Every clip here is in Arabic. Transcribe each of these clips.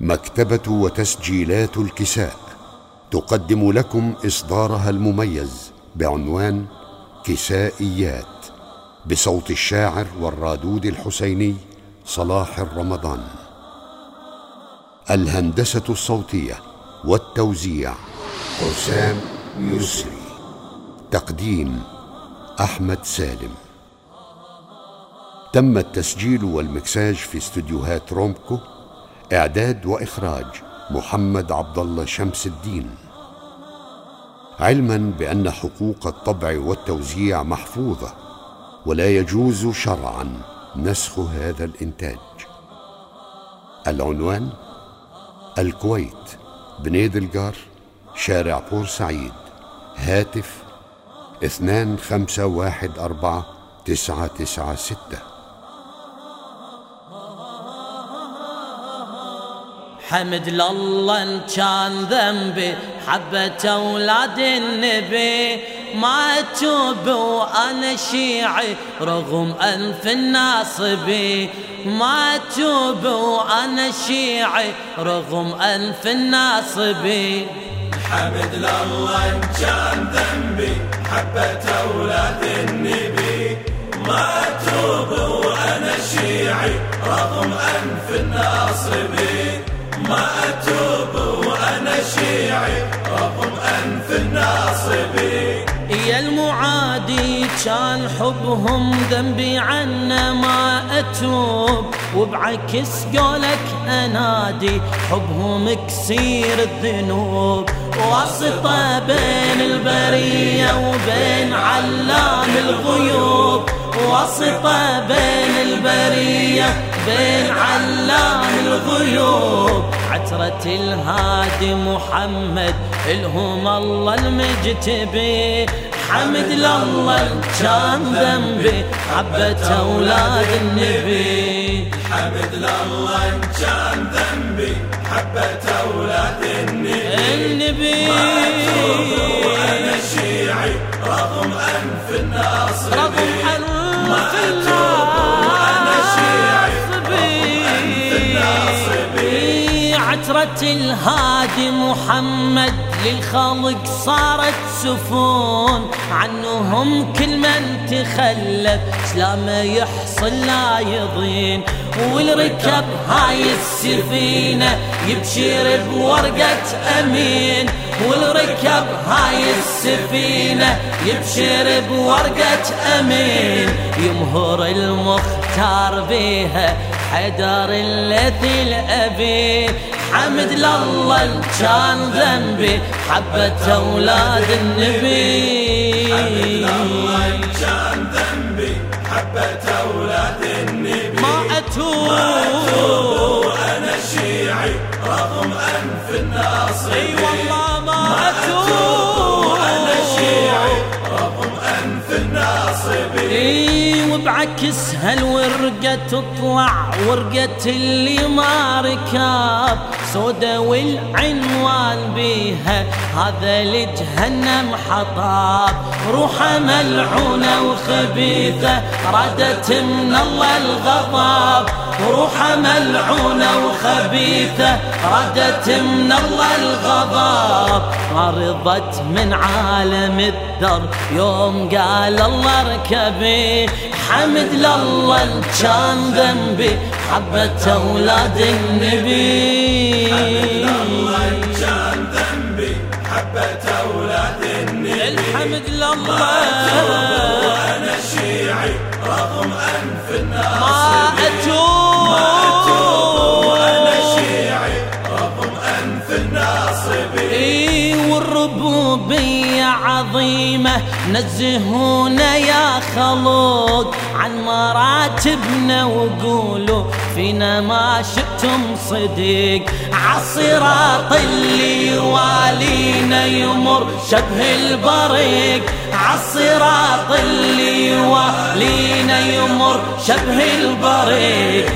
مكتبة وتسجيلات الكساء تقدم لكم إصدارها المميز بعنوان كسائيات بصوت الشاعر والرادود الحسيني صلاح الرمضان. الهندسة الصوتية والتوزيع حسام يسري. تقديم أحمد سالم. تم التسجيل والمكساج في استديوهات رومكو إعداد وإخراج محمد عبد الله شمس الدين. علما بأن حقوق الطبع والتوزيع محفوظة ولا يجوز شرعا نسخ هذا الإنتاج. العنوان الكويت بنيد الجار شارع بورسعيد هاتف اثنان خمسة واحد أربعة تسعة تسعة ستة. حمد لله ان كان ذنبي حبة أولاد النبي. ما أتوب وأنا شيعي رغم أنف الناصبي. ما أتوب وأنا شيعي رغم أنف الناصبي. حمد لله ان كان ذنبي حبة أولاد النبي. ما أتوب وأنا شيعي رغم أنف الناصبي. ما أتوب وأنا شيعي رغم أنف الناصبي. يا المعادي كان حبهم ذنبي عنا ما أتوب وبعكس قولك أنادي حبهم كسير الذنوب. واسطة بين البرية وبين علام الغيوب. واسطة بين البرية بين علام الغيوب. عترة الهادي محمد الهم الله المجتبي. حمد لله كان ذنبي حبة أولاد النبي. حمد لله كان ذنبي حبة أولاد النبي. النبي. وأنا شيعي رغم أنف الناصري الهادي محمد للخلق صارت سفون عنهم كل من تخلف سلامه يحصل لا يضين والركب هاي السفينة يبشر بورقة أمين والركب هاي السفينة يبشر بورقة أمين يمهر المختار بيها حدر اللثي الأبي حمد لله كان ذنبي حبة أولاد النبي. حمد لله كان ذنبي حبة أولاد النبي ما أتوب. وأنا شيعي رغم أنف الناصري اي اي وبعكس هالورقة تطلع ورقة اللي ما ركاب سودا والعنوان بيها هذا لجهنم حطاب. روحة ملعونة وخبيثة ردت من الله الغضب روحة ملعونة وخبيثة ردت من الله الغضب مرضت من عالم الدر. يوم قال الله اركبي. حمد لله كان ذنبي. حبة أولاد النبي. الله كان ذنبي. حبة أولاد النبي. الحمد لله. نزهونا يا خلوق. عن مراتبنا وقولوا فينا ما شئتم صديق. عالصراط اللي يوالينا يمر شبه البريق. عالصراط اللي يوالينا يمر شبه البريق.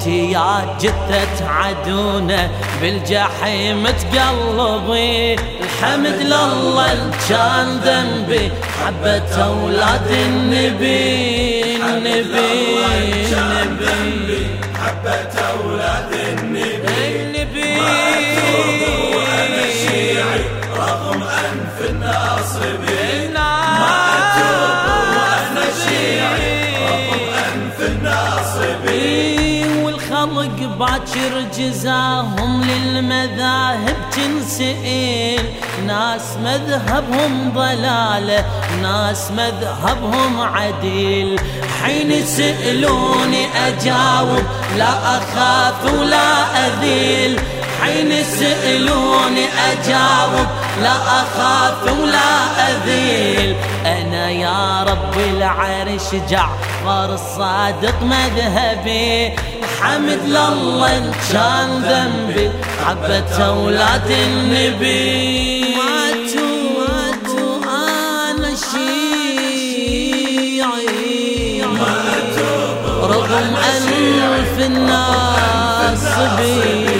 وانت يا جثة عدونا بالجحيم تقلبي. الحمد لله كان ذنبي. حبة أولاد النبي النبي النبي. حبة أولاد النبي. النبي. والخلق باكر جزاهم للمذاهب تنسئل ناس مذهبهم ضلالة ناس مذهبهم عديل. حين سألوني أجاوب لا أخاف ولا أذيل. حين سألوني أجاوب لا أخاف ولا أذيل. أنا يا رب العرش جعفر الصادق مذهبي. الحمد لله إن كان ذنبي حبة أولاد النبي. رغم أنف الناس بي.